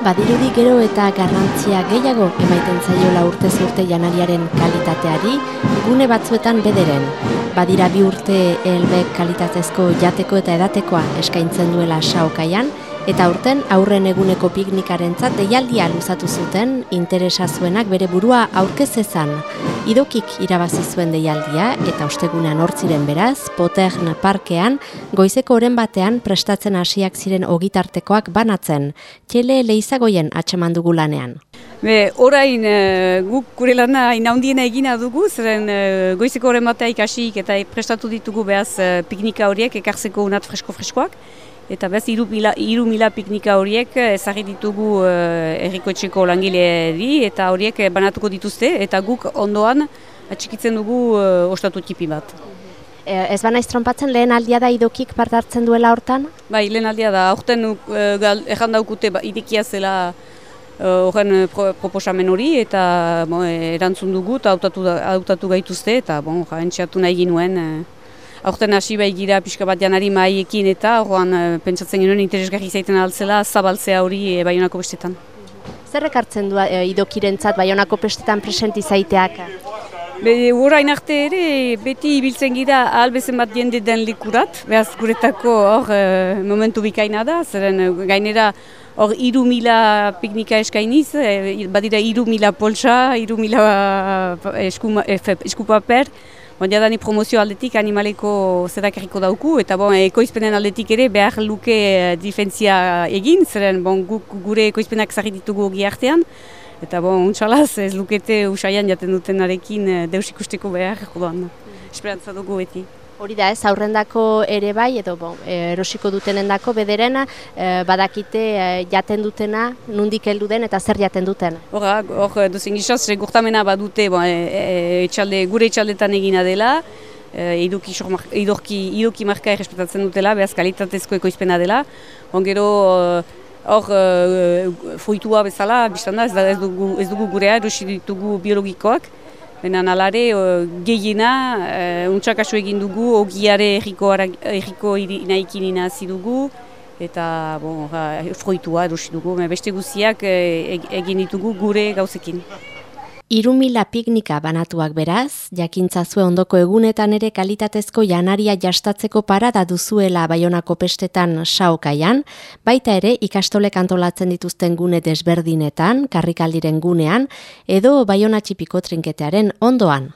Badirudi gero eta garrantzia gehiago emaiten zaiola urte urte janariaren kalitateari, gune batzuetan bederen. Badira bi urte helbek kalitatezko jateko eta edatekoa eskaintzen duela saokaian, eta urten aurren eguneko piknikarentzat deialdia luzatu zuten interesa zuenak bere burua aurkezezan. Idokik irabazi zuen deialdia eta ostegunean hortziren beraz, Potern parkean, goizeko oren batean prestatzen hasiak ziren ogitartekoak banatzen. Txele leizagoien atxeman dugu lanean. Be, orain uh, guk gure lana inaundiena egina dugu, zeren uh, goizeko oren batea ikasik eta prestatu ditugu behaz uh, piknika horiek, ekartzeko unat fresko-freskoak eta bez iru mila, iru mila piknika horiek ezagit ditugu uh, errikoetxeko langileari eta horiek banatuko dituzte eta guk ondoan atxikitzen dugu ostatu tipi bat. Ez bana iztrompatzen lehen aldia da idokik part hartzen duela hortan? Bai, lehen aldia da, horten uh, daukute ba, idikia zela horren pro, proposamen hori eta bo, erantzun dugu eta hautatu gaituzte eta bon, ja, nahi ginuen aurten hasi bai gira pixka bat janari maiekin eta horrean uh, pentsatzen genuen interesgarri zaiten altzela zabaltzea hori e, Baionako bestetan. Zer ekartzen du e, idokirentzat Baionako bestetan presenti zaiteak? Be, orain arte ere, beti ibiltzen gira albezen bat jende den likurat, behaz guretako hor e, momentu bikaina da, zeren gainera hor iru mila piknika eskainiz, e, badira iru mila polsa, iru mila eskupaper, Bon, jadani promozio aldetik animaleko zerak erriko dauku, eta bon, ekoizpenen aldetik ere behar luke eh, difentzia egin, zeren bon, gure ekoizpenak zarri ditugu artean, eta bon, untxalaz ez lukete usaian jaten duten arekin eh, deus ikusteko behar, jodoan, esperantza dugu beti. Hori da ez, aurrendako ere bai, edo bon, erosiko dutenendako bederena, e, badakite e, jaten dutena, nundik heldu den eta zer jaten duten. Hora, hor, duzen gizaz, gurtamena badute, bon, e, etxalde, gure etxaldetan egina dela, e, iduki, iduki, iduki marka errespetatzen dutela, behaz kalitatezko ekoizpena dela. Bon, gero, hor, e, foitua bezala, biztanda, ez, ez, ez dugu gurea, erosi ditugu biologikoak, Bena nalare, gehiena, uh, untsak egin dugu, ogiare erriko, erriko naikin inazi dugu, eta bon, froitua erosi dugu, beste guziak uh, egin ditugu gure gauzekin. Irumila piknika banatuak beraz, jakintzazue ondoko egunetan ere kalitatezko janaria jastatzeko parada duzuela baionako pestetan saokaian, baita ere ikastolek antolatzen dituzten gune desberdinetan, karrikaldiren gunean, edo baiona txipiko trinketearen ondoan.